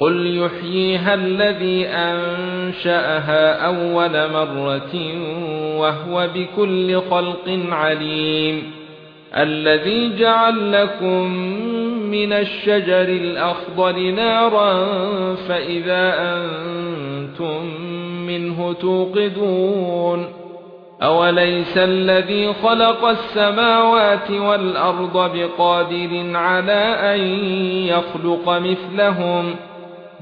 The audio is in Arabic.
قل يحييها الذي انشأها اول مرة وهو بكل خلق عليم الذي جعل لكم من الشجر الاخضر نارا فاذا أنتم منه توقدون اوليس الذي خلق السماوات والارض بقادر على ان يخلق مثلهم